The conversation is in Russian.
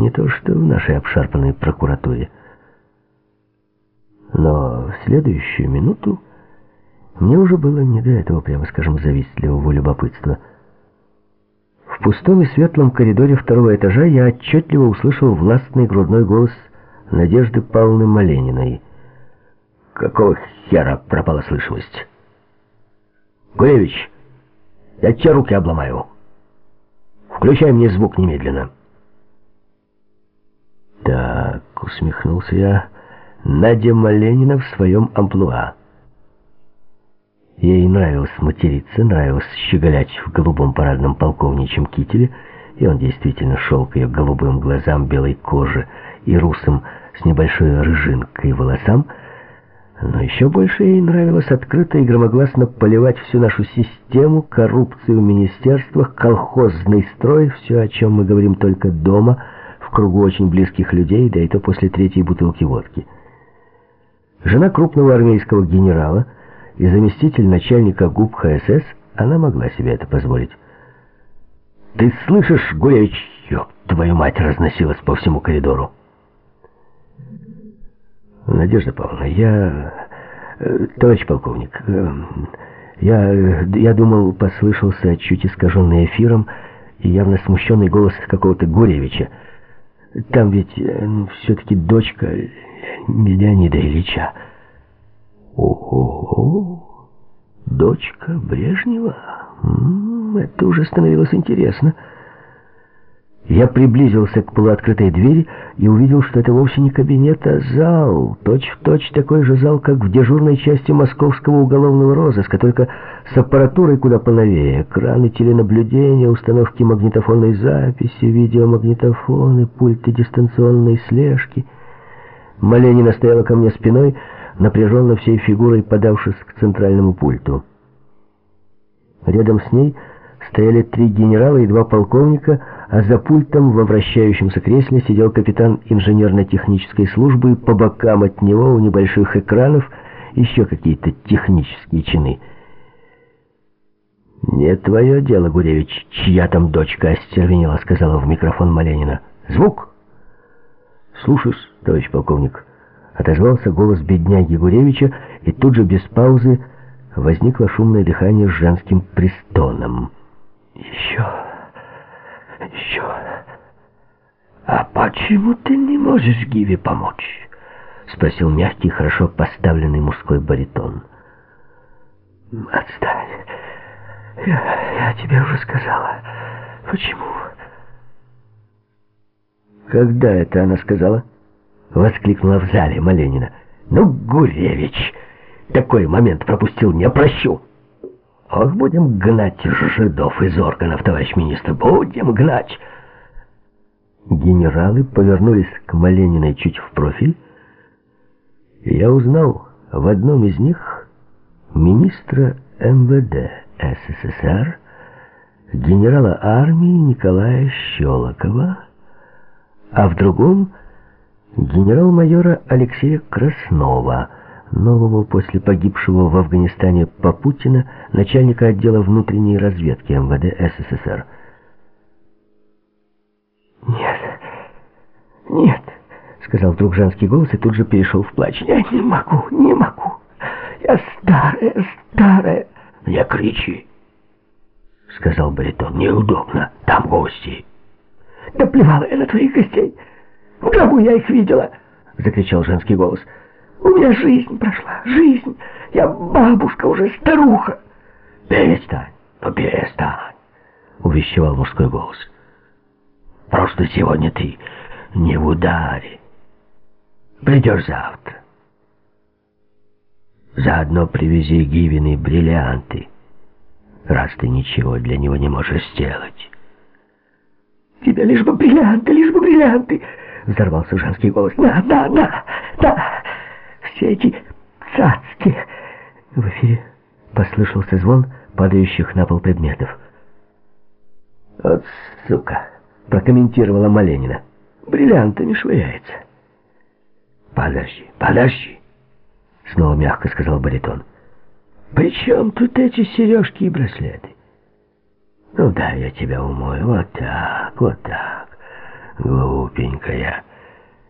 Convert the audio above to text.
Не то что в нашей обшарпанной прокуратуре. Но в следующую минуту мне уже было не до этого, прямо скажем, завистливого любопытства. В пустом и светлом коридоре второго этажа я отчетливо услышал властный грудной голос Надежды Павловны Малениной. «Какого хера пропала слышимость?» «Гуревич, я тебе руки обломаю. Включай мне звук немедленно». Усмехнулся я, — «Надя Маленина в своем амплуа». Ей нравилось материться, нравилось щеголять в голубом парадном полковничьем кителе, и он действительно шел к ее голубым глазам, белой коже и русым с небольшой рыжинкой волосам, но еще больше ей нравилось открыто и громогласно поливать всю нашу систему, коррупцию в министерствах, колхозный строй, все, о чем мы говорим только дома, в кругу очень близких людей, да и то после третьей бутылки водки. Жена крупного армейского генерала и заместитель начальника ГУП ХСС, она могла себе это позволить. «Ты слышишь, Гуревич, ёб твою мать!» разносилась по всему коридору. Надежда Павловна, я... Э, товарищ полковник, э, я, я думал, послышался чуть искаженный эфиром и явно смущенный голос какого-то Гуревича. Там ведь э, ну, все-таки дочка Леонида Ильича. Ого, дочка Брежнева? М -м, это уже становилось интересно. Я приблизился к полуоткрытой двери и увидел, что это вовсе не кабинет, а зал. Точь-в-точь точь такой же зал, как в дежурной части московского уголовного розыска, только с аппаратурой куда поновее. Экраны теленаблюдения, установки магнитофонной записи, видеомагнитофоны, пульты дистанционной слежки. Маленина стояла ко мне спиной, напряженно всей фигурой подавшись к центральному пульту. Рядом с ней стояли три генерала и два полковника, а за пультом во вращающемся кресле сидел капитан инженерно-технической службы, по бокам от него у небольших экранов еще какие-то технические чины. «Не твое дело, Гуревич, чья там дочка остервенела», — сказала в микрофон Маленина. «Звук!» «Слушаюсь, товарищ полковник», — отозвался голос бедняги Гуревича, и тут же без паузы возникло шумное дыхание с женским пристоном. «Еще...» еще. А почему ты не можешь Гиве помочь? Спросил мягкий, хорошо поставленный мужской баритон. Отстань. Я, я тебе уже сказала. Почему? Когда это она сказала? Воскликнула в зале Маленина. Ну, Гуревич, такой момент пропустил, не прощу. Ох, будем гнать жидов из органов, товарищ министр, будем гнать. Генералы повернулись к Малениной чуть в профиль, и я узнал в одном из них министра МВД СССР, генерала армии Николая Щелокова, а в другом генерал-майора Алексея Краснова – нового после погибшего в Афганистане Попутина, начальника отдела внутренней разведки МВД СССР. «Нет, нет», — сказал вдруг женский голос и тут же перешел в плач. «Я не могу, не могу. Я старая, старая». «Не кричи», — сказал баритон. «Неудобно, там гости». «Да плевала я на твоих гостей. В гробу я их видела», — закричал женский голос. У меня жизнь прошла, жизнь. Я бабушка уже, старуха. Перестань, ну перестань, увещевал мужской голос. Просто сегодня ты не в ударе. Придешь завтра. Заодно привези Гивины бриллианты, раз ты ничего для него не можешь сделать. Тебя лишь бы бриллианты, лишь бы бриллианты, взорвался женский голос. На, на, на, на все эти цацки!» В эфире послышался звон падающих на пол предметов. «Вот сука!» — прокомментировала Маленина. «Бриллиантами швыряется». «Подожди, подожди!» — снова мягко сказал баритон. «При чем тут эти сережки и браслеты?» «Ну да, я тебя умою. Вот так, вот так. глупенькая.